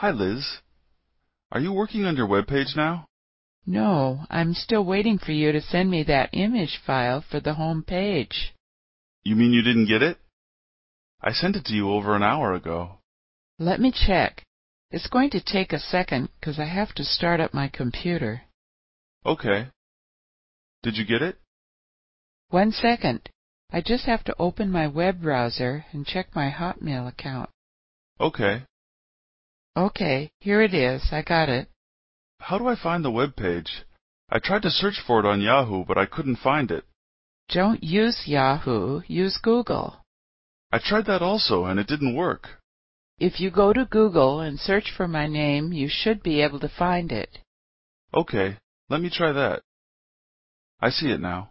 Hi, Liz. Are you working on your web page now? No, I'm still waiting for you to send me that image file for the home page. You mean you didn't get it? I sent it to you over an hour ago. Let me check. It's going to take a second because I have to start up my computer. Okay. Did you get it? One second. I just have to open my web browser and check my Hotmail account. Okay. Okay, here it is. I got it. How do I find the web page? I tried to search for it on Yahoo, but I couldn't find it. Don't use Yahoo, use Google. I tried that also, and it didn't work. If you go to Google and search for my name, you should be able to find it. Okay, let me try that. I see it now.